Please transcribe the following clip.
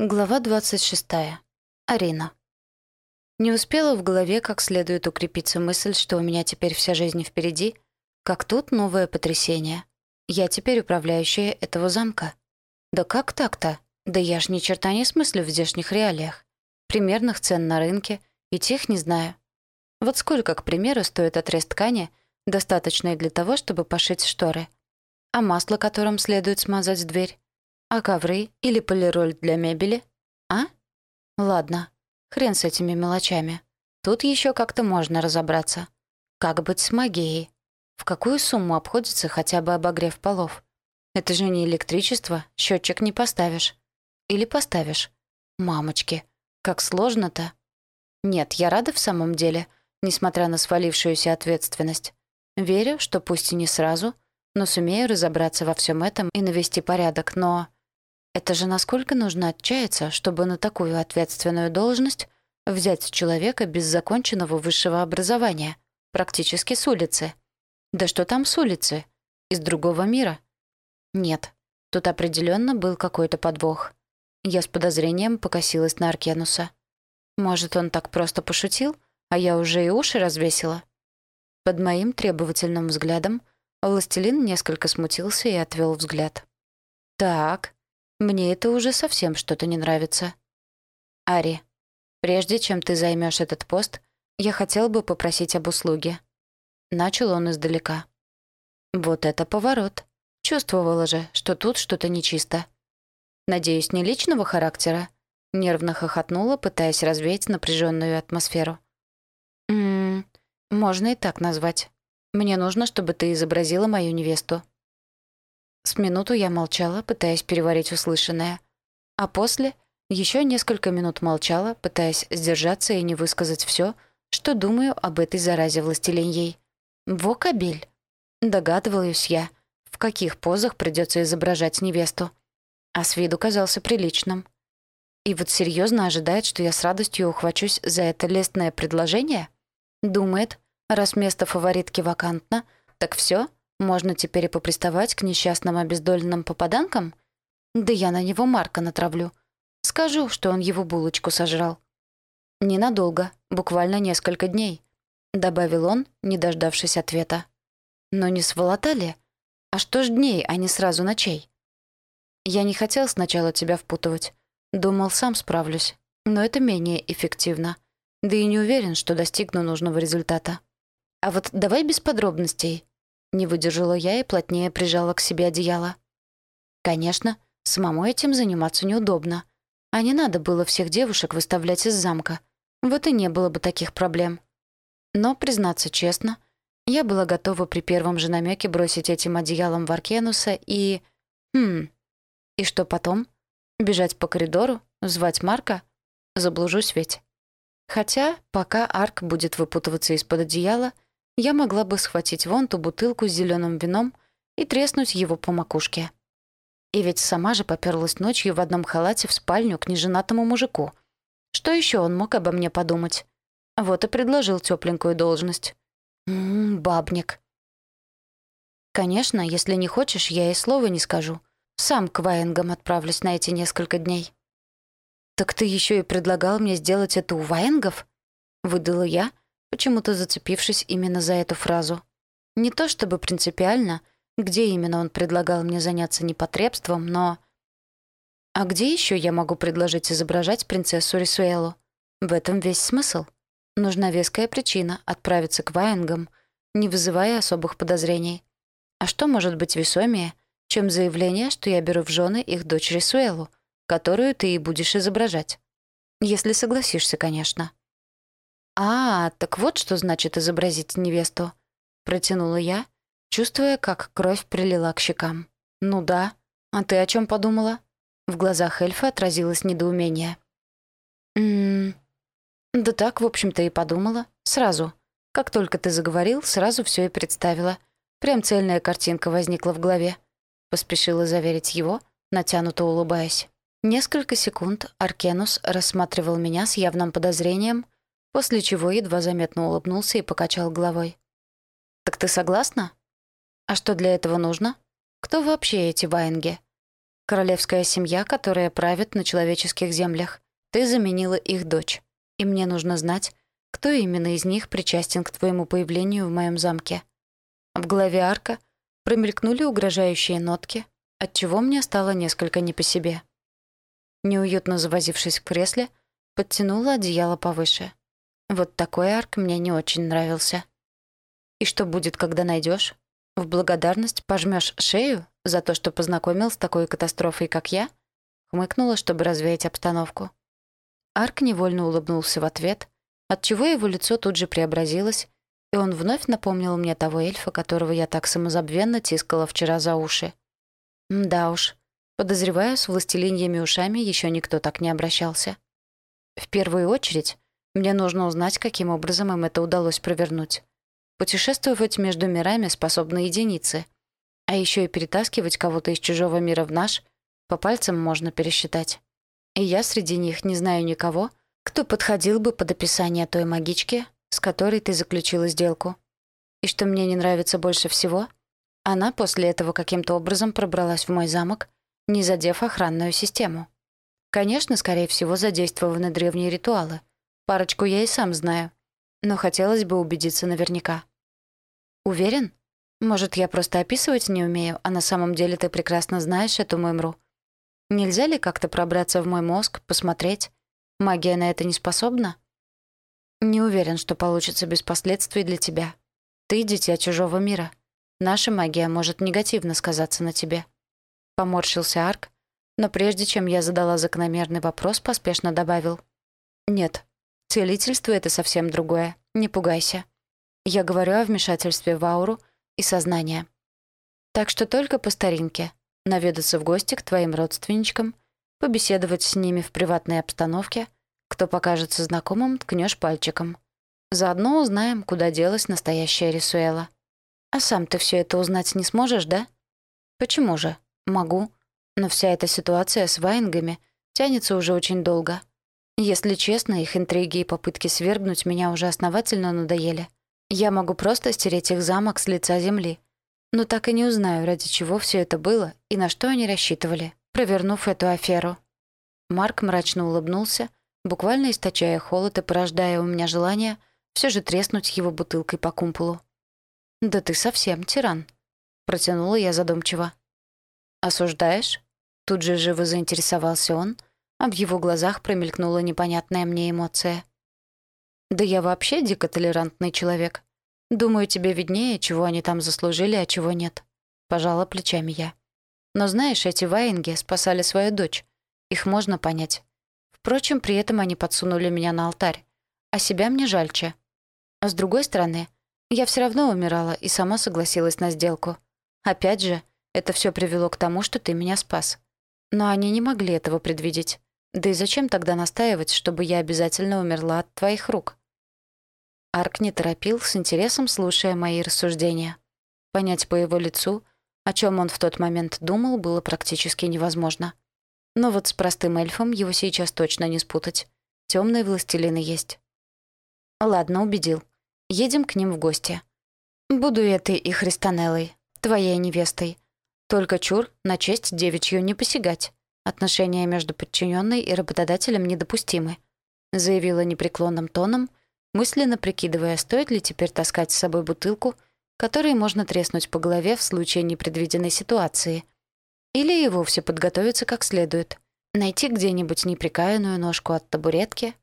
Глава 26. Арина. Не успела в голове как следует укрепиться мысль, что у меня теперь вся жизнь впереди, как тут новое потрясение. Я теперь управляющая этого замка. Да как так-то? Да я ж ни черта не смыслю в здешних реалиях. Примерных цен на рынке, и тех не знаю. Вот сколько, к примеру, стоит отрез ткани, достаточной для того, чтобы пошить шторы. А масло, которым следует смазать дверь, а ковры или полироль для мебели? А? Ладно, хрен с этими мелочами. Тут еще как-то можно разобраться. Как быть с магией? В какую сумму обходится хотя бы обогрев полов? Это же не электричество, счетчик не поставишь. Или поставишь? Мамочки, как сложно-то. Нет, я рада в самом деле, несмотря на свалившуюся ответственность. Верю, что пусть и не сразу, но сумею разобраться во всем этом и навести порядок, но... Это же насколько нужно отчаяться, чтобы на такую ответственную должность взять человека без законченного высшего образования, практически с улицы. Да что там с улицы? Из другого мира? Нет, тут определенно был какой-то подвох. Я с подозрением покосилась на Аркенуса. Может, он так просто пошутил, а я уже и уши развесила? Под моим требовательным взглядом властелин несколько смутился и отвел взгляд. «Так, мне это уже совсем что-то не нравится. Ари, прежде чем ты займешь этот пост, я хотел бы попросить об услуге. Начал он издалека. Вот это поворот. Чувствовала же, что тут что-то нечисто. Надеюсь, не личного характера? Нервно хохотнула, пытаясь развеять напряженную атмосферу. «Ммм, можно и так назвать. Мне нужно, чтобы ты изобразила мою невесту. С минуту я молчала, пытаясь переварить услышанное. А после еще несколько минут молчала, пытаясь сдержаться и не высказать все, что думаю об этой заразе властелиньей. Во кабель. Догадываюсь я, в каких позах придется изображать невесту. А с виду казался приличным. И вот серьезно ожидает, что я с радостью ухвачусь за это лестное предложение? Думает, раз место фаворитки вакантно, так все, можно теперь и поприставать к несчастным обездоленным попаданкам? Да я на него Марка натравлю. Скажу, что он его булочку сожрал. Ненадолго, буквально несколько дней, добавил он, не дождавшись ответа. Но не сволота ли? А что ж дней, а не сразу ночей? Я не хотел сначала тебя впутывать. Думал, сам справлюсь. Но это менее эффективно. Да и не уверен, что достигну нужного результата. А вот давай без подробностей. Не выдержала я и плотнее прижала к себе одеяло. Конечно, самому этим заниматься неудобно. А не надо было всех девушек выставлять из замка. Вот и не было бы таких проблем. Но, признаться честно, я была готова при первом же намеке бросить этим одеялом в Аркенуса и... Хм... И что потом? Бежать по коридору? Звать Марка? Заблужусь ведь. Хотя, пока Арк будет выпутываться из-под одеяла, я могла бы схватить вон ту бутылку с зеленым вином и треснуть его по макушке. И ведь сама же попёрлась ночью в одном халате в спальню к неженатому мужику. Что еще он мог обо мне подумать? Вот и предложил тепленькую должность. Ммм, бабник. Конечно, если не хочешь, я и слова не скажу. Сам к Ваенгам отправлюсь на эти несколько дней. «Так ты еще и предлагал мне сделать это у Ваенгов?» — выдала я, почему-то зацепившись именно за эту фразу. Не то чтобы принципиально, где именно он предлагал мне заняться непотребством, но... А где еще я могу предложить изображать принцессу Рисуэлу? В этом весь смысл. Нужна веская причина отправиться к Ваенгам, не вызывая особых подозрений. А что может быть весомее, чем заявление, что я беру в жены их дочь Рисуэлу, которую ты и будешь изображать? Если согласишься, конечно. «А, так вот что значит изобразить невесту», — протянула я, чувствуя, как кровь прилила к щекам. «Ну да. А ты о чем подумала?» В глазах эльфа отразилось недоумение. «Ммм... Да так, в общем-то, и подумала. Сразу. Как только ты заговорил, сразу все и представила. Прям цельная картинка возникла в голове». Поспешила заверить его, натянуто улыбаясь. Несколько секунд Аркенус рассматривал меня с явным подозрением — после чего едва заметно улыбнулся и покачал головой. «Так ты согласна? А что для этого нужно? Кто вообще эти Ваенги?» Королевская семья, которая правит на человеческих землях. Ты заменила их дочь. И мне нужно знать, кто именно из них причастен к твоему появлению в моем замке. В голове Арка промелькнули угрожающие нотки, отчего мне стало несколько не по себе. Неуютно завозившись в кресле, подтянула одеяло повыше. Вот такой арк мне не очень нравился. И что будет, когда найдешь? В благодарность пожмешь шею за то, что познакомил с такой катастрофой, как я? Хмыкнула, чтобы развеять обстановку. Арк невольно улыбнулся в ответ, отчего его лицо тут же преобразилось, и он вновь напомнил мне того эльфа, которого я так самозабвенно тискала вчера за уши. Да уж, подозреваю, с властелиньями ушами еще никто так не обращался. В первую очередь, мне нужно узнать, каким образом им это удалось провернуть. Путешествовать между мирами способны единицы, а еще и перетаскивать кого-то из чужого мира в наш по пальцам можно пересчитать. И я среди них не знаю никого, кто подходил бы под описание той магички, с которой ты заключила сделку. И что мне не нравится больше всего, она после этого каким-то образом пробралась в мой замок, не задев охранную систему. Конечно, скорее всего, задействованы древние ритуалы. Парочку я и сам знаю. Но хотелось бы убедиться наверняка. Уверен? Может, я просто описывать не умею, а на самом деле ты прекрасно знаешь эту мымру. Нельзя ли как-то пробраться в мой мозг, посмотреть? Магия на это не способна? Не уверен, что получится без последствий для тебя. Ты — дитя чужого мира. Наша магия может негативно сказаться на тебе. Поморщился Арк, но прежде чем я задала закономерный вопрос, поспешно добавил. Нет, целительство — это совсем другое. Не пугайся. Я говорю о вмешательстве в ауру и сознание. Так что только по старинке. Наведаться в гости к твоим родственничкам, побеседовать с ними в приватной обстановке — кто покажется знакомым, ткнешь пальчиком. Заодно узнаем, куда делась настоящая Рисуэла. А сам ты все это узнать не сможешь, да? Почему же? Могу. Но вся эта ситуация с Вайнгами тянется уже очень долго. Если честно, их интриги и попытки свергнуть меня уже основательно надоели. Я могу просто стереть их замок с лица земли. Но так и не узнаю, ради чего все это было и на что они рассчитывали, провернув эту аферу. Марк мрачно улыбнулся, буквально источая холод и порождая у меня желание все же треснуть его бутылкой по кумполу. «Да ты совсем тиран», — протянула я задумчиво. «Осуждаешь?» Тут же живо заинтересовался он, а в его глазах промелькнула непонятная мне эмоция. «Да я вообще дико толерантный человек. Думаю, тебе виднее, чего они там заслужили, а чего нет». Пожала плечами я. «Но знаешь, эти ваинги спасали свою дочь. Их можно понять. Впрочем, при этом они подсунули меня на алтарь. А себя мне жальче. А с другой стороны, я все равно умирала и сама согласилась на сделку. Опять же, это все привело к тому, что ты меня спас. Но они не могли этого предвидеть. Да и зачем тогда настаивать, чтобы я обязательно умерла от твоих рук? Арк не торопил, с интересом слушая мои рассуждения. Понять по его лицу, о чем он в тот момент думал, было практически невозможно. Но вот с простым эльфом его сейчас точно не спутать. Темные властелины есть. Ладно, убедил. Едем к ним в гости. Буду этой и Христанеллой, твоей невестой. Только чур на честь девичью не посягать. Отношения между подчиненной и работодателем недопустимы», заявила непреклонным тоном, мысленно прикидывая, стоит ли теперь таскать с собой бутылку, которой можно треснуть по голове в случае непредвиденной ситуации — или и вовсе подготовиться как следует. Найти где-нибудь неприкаянную ножку от табуретки,